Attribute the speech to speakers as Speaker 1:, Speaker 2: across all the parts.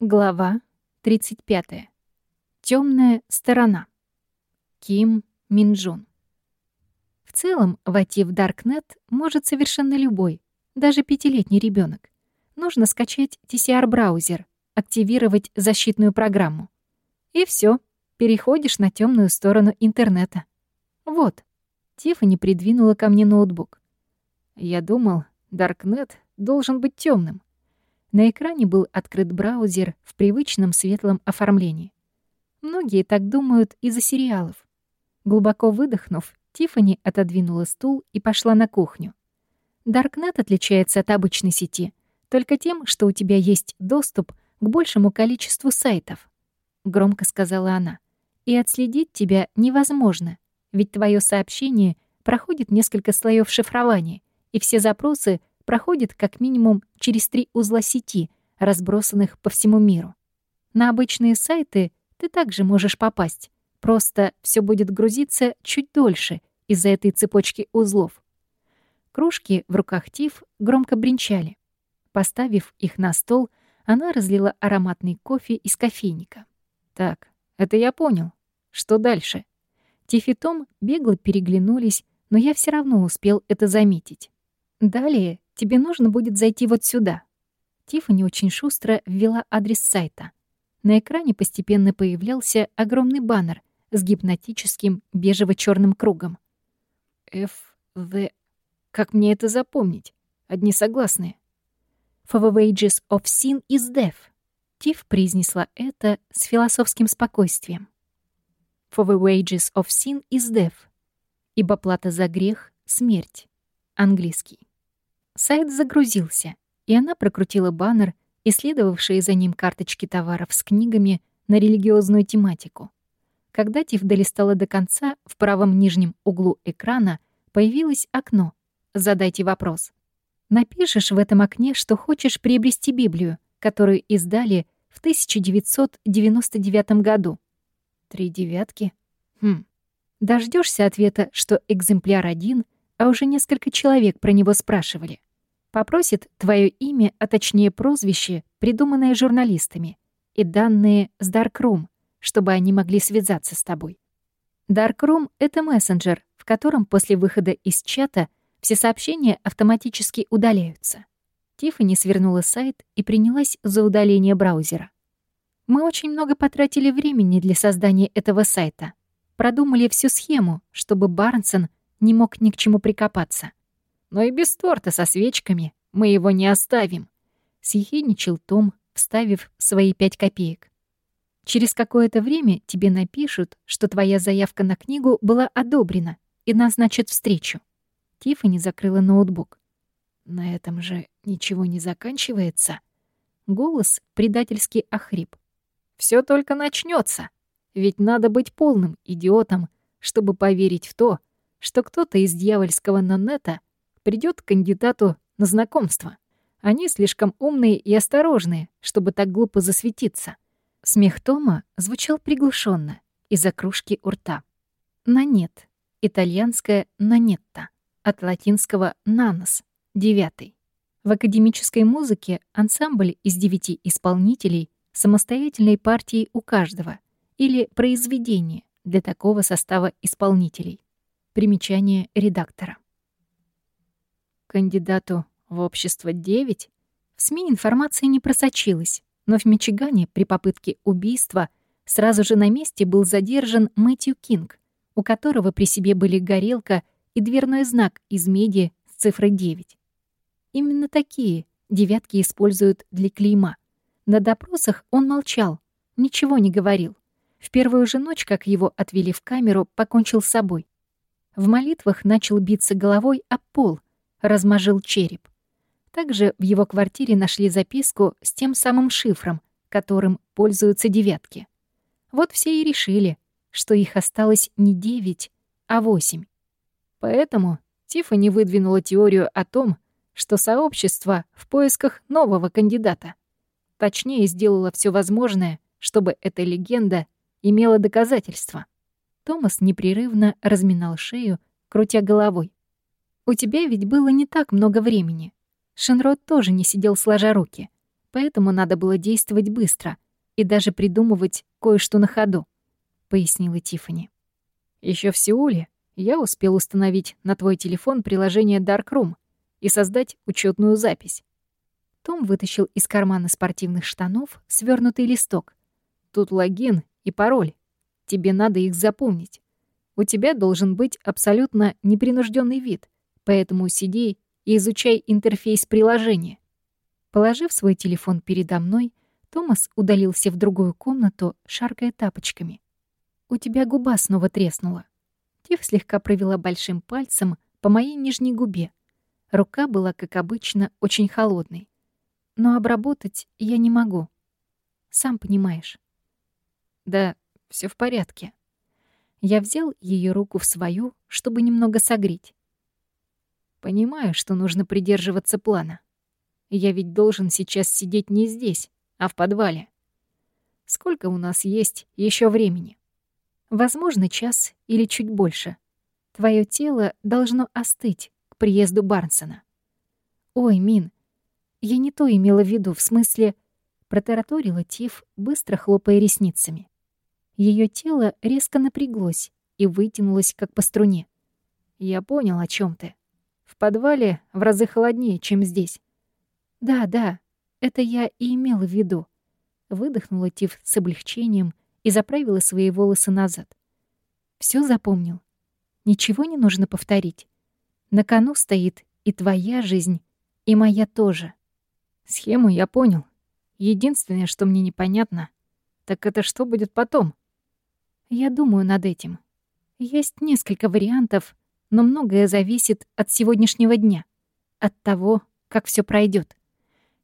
Speaker 1: Глава 35. Темная сторона. Ким Минджун. В целом, войти в Даркнет может совершенно любой, даже пятилетний ребенок. Нужно скачать TCR-браузер, активировать защитную программу. И все, переходишь на темную сторону интернета. Вот. Тиффани придвинула ко мне ноутбук. Я думал, Даркнет должен быть темным. На экране был открыт браузер в привычном светлом оформлении. Многие так думают из-за сериалов. Глубоко выдохнув, Тифани отодвинула стул и пошла на кухню. Даркнет отличается от обычной сети только тем, что у тебя есть доступ к большему количеству сайтов, громко сказала она. И отследить тебя невозможно, ведь твое сообщение проходит несколько слоев шифрования, и все запросы проходит как минимум через три узла сети, разбросанных по всему миру. На обычные сайты ты также можешь попасть, просто все будет грузиться чуть дольше из-за этой цепочки узлов. Кружки в руках Тиф громко бренчали. Поставив их на стол, она разлила ароматный кофе из кофейника. «Так, это я понял. Что дальше?» Тиф и Том бегло переглянулись, но я все равно успел это заметить. Далее тебе нужно будет зайти вот сюда». Тиффани очень шустро ввела адрес сайта. На экране постепенно появлялся огромный баннер с гипнотическим бежево черным кругом. V... Как мне это запомнить? Одни согласные. For the wages of sin is death. Тиф произнесла это с философским спокойствием. For the wages of sin is death. Ибо плата за грех — смерть. Английский. Сайт загрузился, и она прокрутила баннер, исследовавшие за ним карточки товаров с книгами на религиозную тематику. Когда Тиф долистала до конца, в правом нижнем углу экрана появилось окно. Задайте вопрос. Напишешь в этом окне, что хочешь приобрести Библию, которую издали в 1999 году. Три девятки? Хм. Дождешься ответа, что экземпляр один, а уже несколько человек про него спрашивали. Попросит твое имя, а точнее прозвище, придуманное журналистами, и данные с Darkroom, чтобы они могли связаться с тобой. Darkroom — это мессенджер, в котором после выхода из чата все сообщения автоматически удаляются. Тиффани свернула сайт и принялась за удаление браузера. Мы очень много потратили времени для создания этого сайта. Продумали всю схему, чтобы Барнсон не мог ни к чему прикопаться. Но и без торта со свечками мы его не оставим», — съехидничал Том, вставив свои пять копеек. «Через какое-то время тебе напишут, что твоя заявка на книгу была одобрена и назначат встречу». Тиффани закрыла ноутбук. «На этом же ничего не заканчивается?» Голос предательски охрип. Все только начнется, ведь надо быть полным идиотом, чтобы поверить в то, что кто-то из дьявольского Нанета придет к кандидату на знакомство. Они слишком умные и осторожные, чтобы так глупо засветиться. Смех Тома звучал приглушенно из-за кружки у рта. «Нанет» — итальянское «нанетта», от латинского «нанос» — девятый. В академической музыке ансамбль из девяти исполнителей самостоятельной партии у каждого или произведение для такого состава исполнителей. Примечание редактора кандидату в общество 9, в СМИ информация не просочилась, но в Мичигане при попытке убийства сразу же на месте был задержан Мэтью Кинг, у которого при себе были горелка и дверной знак из меди с цифрой 9. Именно такие девятки используют для клейма. На допросах он молчал, ничего не говорил. В первую же ночь, как его отвели в камеру, покончил с собой. В молитвах начал биться головой об пол, размажил череп. Также в его квартире нашли записку с тем самым шифром, которым пользуются девятки. Вот все и решили, что их осталось не девять, а восемь. Поэтому Тиффани выдвинула теорию о том, что сообщество в поисках нового кандидата. Точнее, сделала все возможное, чтобы эта легенда имела доказательства. Томас непрерывно разминал шею, крутя головой. У тебя ведь было не так много времени. Шинрод тоже не сидел сложа руки. поэтому надо было действовать быстро и даже придумывать кое-что на ходу», — пояснила Тиффани. Еще в Сеуле я успел установить на твой телефон приложение Darkroom и создать учетную запись. Том вытащил из кармана спортивных штанов свернутый листок. Тут логин и пароль. Тебе надо их запомнить. У тебя должен быть абсолютно непринужденный вид, поэтому сиди и изучай интерфейс приложения. Положив свой телефон передо мной, Томас удалился в другую комнату, шаркая тапочками. «У тебя губа снова треснула». Тиф слегка провела большим пальцем по моей нижней губе. Рука была, как обычно, очень холодной. Но обработать я не могу. Сам понимаешь. Да, все в порядке. Я взял ее руку в свою, чтобы немного согреть. Понимаю, что нужно придерживаться плана. Я ведь должен сейчас сидеть не здесь, а в подвале. Сколько у нас есть еще времени? Возможно, час или чуть больше. Твое тело должно остыть к приезду Барнсона. Ой, Мин, я не то имела в виду, в смысле... Протараторила Тиф, быстро хлопая ресницами. Ее тело резко напряглось и вытянулось, как по струне. Я понял, о чем ты. Подвале в разы холоднее, чем здесь. Да, да, это я и имела в виду. Выдохнула Тиф с облегчением и заправила свои волосы назад. Все запомнил. Ничего не нужно повторить. На кону стоит и твоя жизнь, и моя тоже. Схему я понял. Единственное, что мне непонятно, так это что будет потом? Я думаю над этим. Есть несколько вариантов, но многое зависит от сегодняшнего дня, от того, как все пройдет.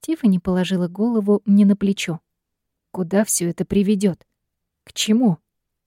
Speaker 1: Тиффани положила голову мне на плечо. Куда все это приведет? К чему?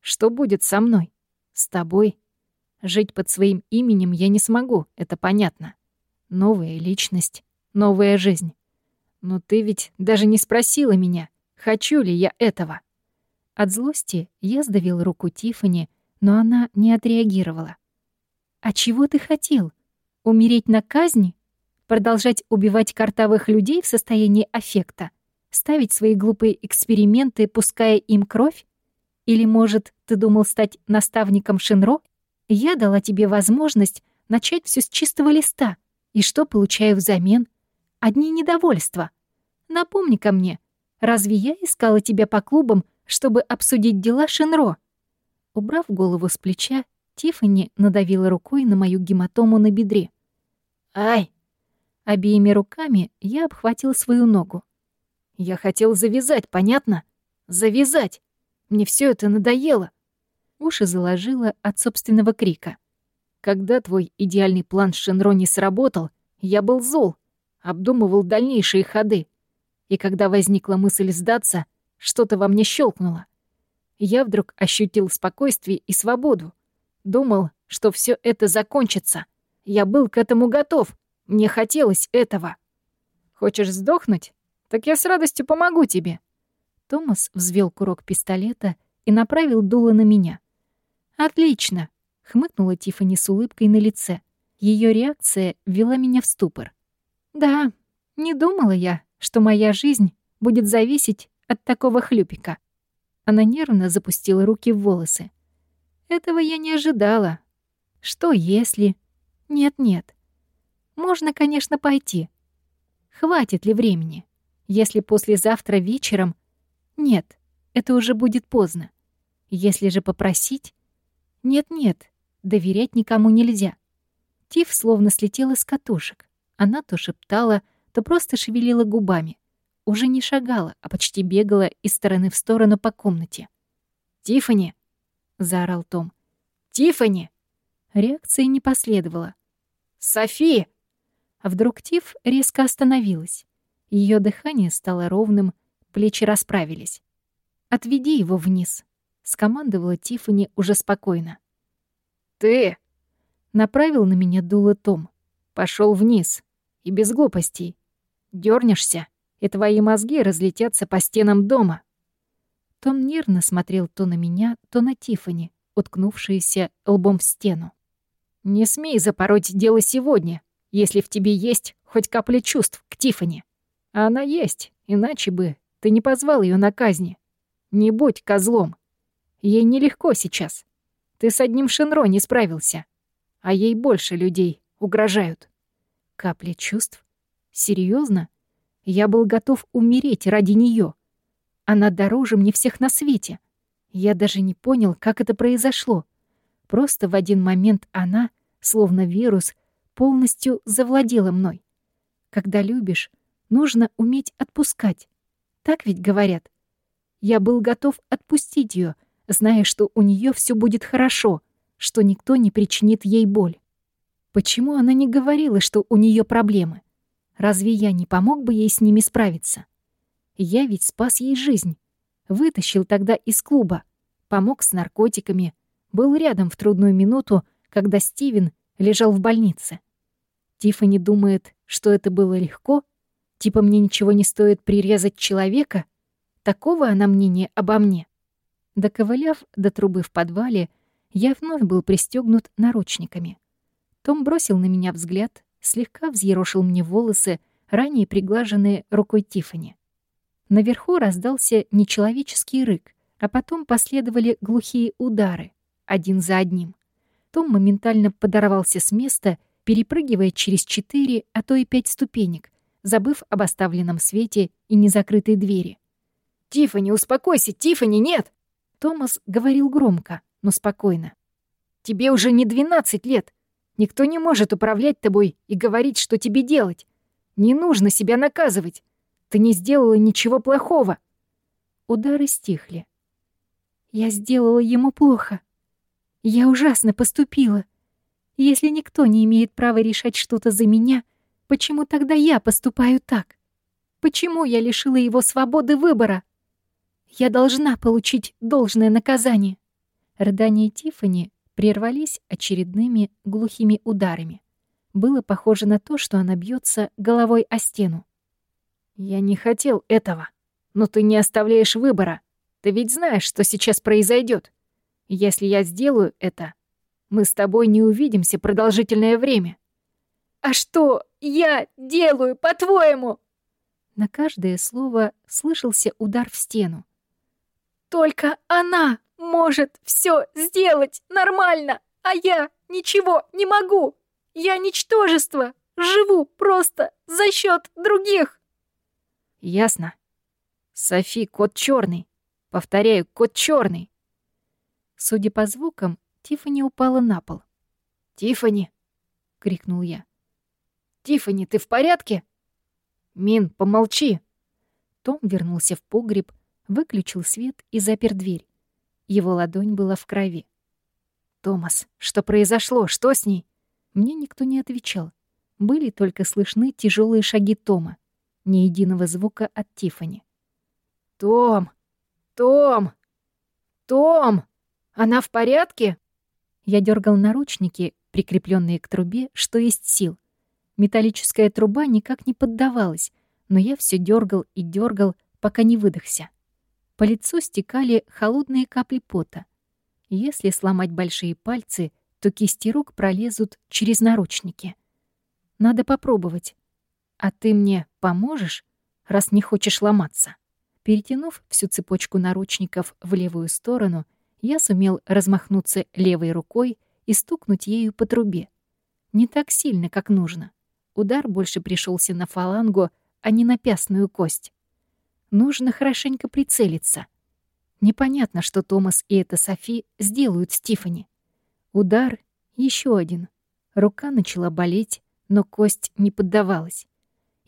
Speaker 1: Что будет со мной? С тобой? Жить под своим именем я не смогу, это понятно. Новая личность, новая жизнь. Но ты ведь даже не спросила меня, хочу ли я этого. От злости я сдавил руку Тифани, но она не отреагировала. «А чего ты хотел? Умереть на казни? Продолжать убивать картавых людей в состоянии аффекта? Ставить свои глупые эксперименты, пуская им кровь? Или, может, ты думал стать наставником Шинро? Я дала тебе возможность начать все с чистого листа. И что получаю взамен? Одни недовольства. Напомни-ка мне, разве я искала тебя по клубам, чтобы обсудить дела Шинро. Убрав голову с плеча, Тиффани надавила рукой на мою гематому на бедре. «Ай!» Обеими руками я обхватил свою ногу. «Я хотел завязать, понятно? Завязать! Мне все это надоело!» Уши заложило от собственного крика. Когда твой идеальный план с Шинро не сработал, я был зол, обдумывал дальнейшие ходы. И когда возникла мысль сдаться — что-то во мне щелкнуло. Я вдруг ощутил спокойствие и свободу. Думал, что все это закончится. Я был к этому готов. Мне хотелось этого. Хочешь сдохнуть? Так я с радостью помогу тебе. Томас взвел курок пистолета и направил дуло на меня. «Отлично!» — хмыкнула Тиффани с улыбкой на лице. Ее реакция ввела меня в ступор. «Да, не думала я, что моя жизнь будет зависеть от такого хлюпика. Она нервно запустила руки в волосы. Этого я не ожидала. Что если... Нет-нет. Можно, конечно, пойти. Хватит ли времени? Если послезавтра вечером... Нет, это уже будет поздно. Если же попросить... Нет-нет, доверять никому нельзя. Тиф словно слетела с катушек. Она то шептала, то просто шевелила губами уже не шагала, а почти бегала из стороны в сторону по комнате. «Тиффани!» — заорал Том. «Тиффани!» Реакции не последовало. «Софи!» Вдруг Тиф резко остановилась. Ее дыхание стало ровным, плечи расправились. «Отведи его вниз», — скомандовала Тиффани уже спокойно. «Ты!» — направил на меня дуло Том. Пошел вниз. И без глупостей. Дернешься, и твои мозги разлетятся по стенам дома». Том нервно смотрел то на меня, то на Тифани, уткнувшиеся лбом в стену. «Не смей запороть дело сегодня, если в тебе есть хоть капля чувств к Тифани. Она есть, Иначе бы ты не позвал ее на казни. Не будь козлом. Ей нелегко сейчас. Ты с одним Шинро не справился. А ей больше людей угрожают. Капля чувств? Серьезно? Я был готов умереть ради нее. Она дороже мне всех на свете. Я даже не понял, как это произошло. Просто в один момент она, словно вирус, полностью завладела мной. Когда любишь, нужно уметь отпускать. Так ведь говорят. Я был готов отпустить ее, зная, что у нее все будет хорошо, что никто не причинит ей боль. Почему она не говорила, что у нее проблемы? Разве я не помог бы ей с ними справиться? Я ведь спас ей жизнь. Вытащил тогда из клуба, помог с наркотиками, был рядом в трудную минуту, когда Стивен лежал в больнице. Тиффани думает, что это было легко, типа мне ничего не стоит прирезать человека. Такого она мнения обо мне. Доковыляв до трубы в подвале, я вновь был пристегнут наручниками. Том бросил на меня взгляд, слегка взъерошил мне волосы, ранее приглаженные рукой Тифани. Наверху раздался нечеловеческий рык, а потом последовали глухие удары, один за одним. Том моментально подорвался с места, перепрыгивая через четыре, а то и пять ступенек, забыв об оставленном свете и незакрытой двери.
Speaker 2: «Тиффани, успокойся! Тиффани, нет!»
Speaker 1: Томас говорил громко, но спокойно.
Speaker 2: «Тебе уже не двенадцать лет. Никто не может управлять тобой и говорить, что тебе делать. Не нужно себя наказывать. Ты не сделала ничего плохого».
Speaker 1: Удары стихли. «Я сделала ему плохо. Я ужасно поступила. Если никто не имеет права решать что-то за меня, почему тогда я поступаю так? Почему я лишила его свободы выбора? Я должна получить должное наказание». Рыдания Тифани прервались очередными глухими ударами. Было похоже на то, что она бьется головой о стену.
Speaker 2: «Я не хотел этого, но ты не оставляешь выбора. Ты ведь знаешь, что сейчас произойдет. Если я сделаю это, мы с тобой не увидимся продолжительное время». «А что я делаю, по-твоему?»
Speaker 1: На каждое слово слышался удар в стену.
Speaker 2: «Только она может все сделать нормально, а я ничего не могу. Я ничтожество, живу просто за счет других.
Speaker 1: Ясно. Софи, кот черный. Повторяю, кот черный. Судя по звукам, Тифани упала на пол.
Speaker 2: Тифани, крикнул я. Тифани, ты в порядке? Мин, помолчи.
Speaker 1: Том вернулся в погреб, выключил свет и запер дверь. Его ладонь была в крови. «Томас, что произошло? Что с ней?» Мне никто не отвечал. Были только слышны тяжелые шаги Тома. Ни единого звука от Тифани.
Speaker 2: «Том! Том! Том! Она в порядке?»
Speaker 1: Я дергал наручники, прикрепленные к трубе, что есть сил. Металлическая труба никак не поддавалась, но я все дергал и дергал, пока не выдохся. По лицу стекали холодные капли пота. Если сломать большие пальцы, то кисти рук пролезут через наручники. Надо попробовать. А ты мне поможешь, раз не хочешь ломаться? Перетянув всю цепочку наручников в левую сторону, я сумел размахнуться левой рукой и стукнуть ею по трубе. Не так сильно, как нужно. Удар больше пришелся на фалангу, а не на пястную кость. Нужно хорошенько прицелиться. Непонятно, что Томас и эта Софи сделают Стифани. Удар еще один. Рука начала болеть, но кость не поддавалась.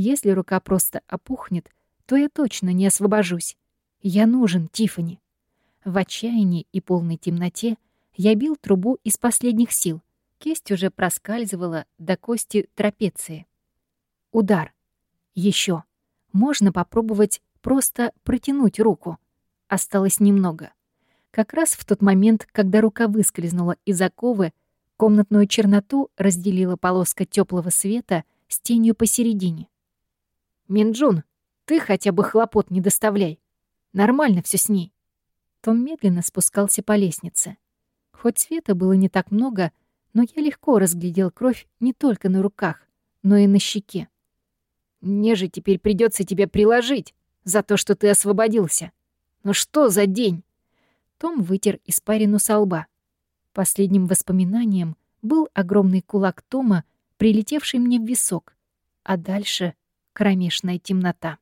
Speaker 1: Если рука просто опухнет, то я точно не освобожусь. Я нужен Тифани. В отчаянии и полной темноте я бил трубу из последних сил. Кисть уже проскальзывала до кости трапеции. Удар. Еще. Можно попробовать Просто протянуть руку. Осталось немного. Как раз в тот момент, когда рука выскользнула из оковы, комнатную черноту разделила полоска теплого света с тенью посередине. «Минджун, ты хотя бы хлопот не доставляй. Нормально все с ней». Том медленно спускался по лестнице. Хоть света было не так много, но я легко разглядел кровь не только на руках, но и на щеке.
Speaker 2: «Мне же теперь придется тебя приложить», за то, что ты освободился. Ну что за день?»
Speaker 1: Том вытер испарину со лба. Последним воспоминанием был огромный кулак Тома, прилетевший мне в висок, а дальше — кромешная темнота.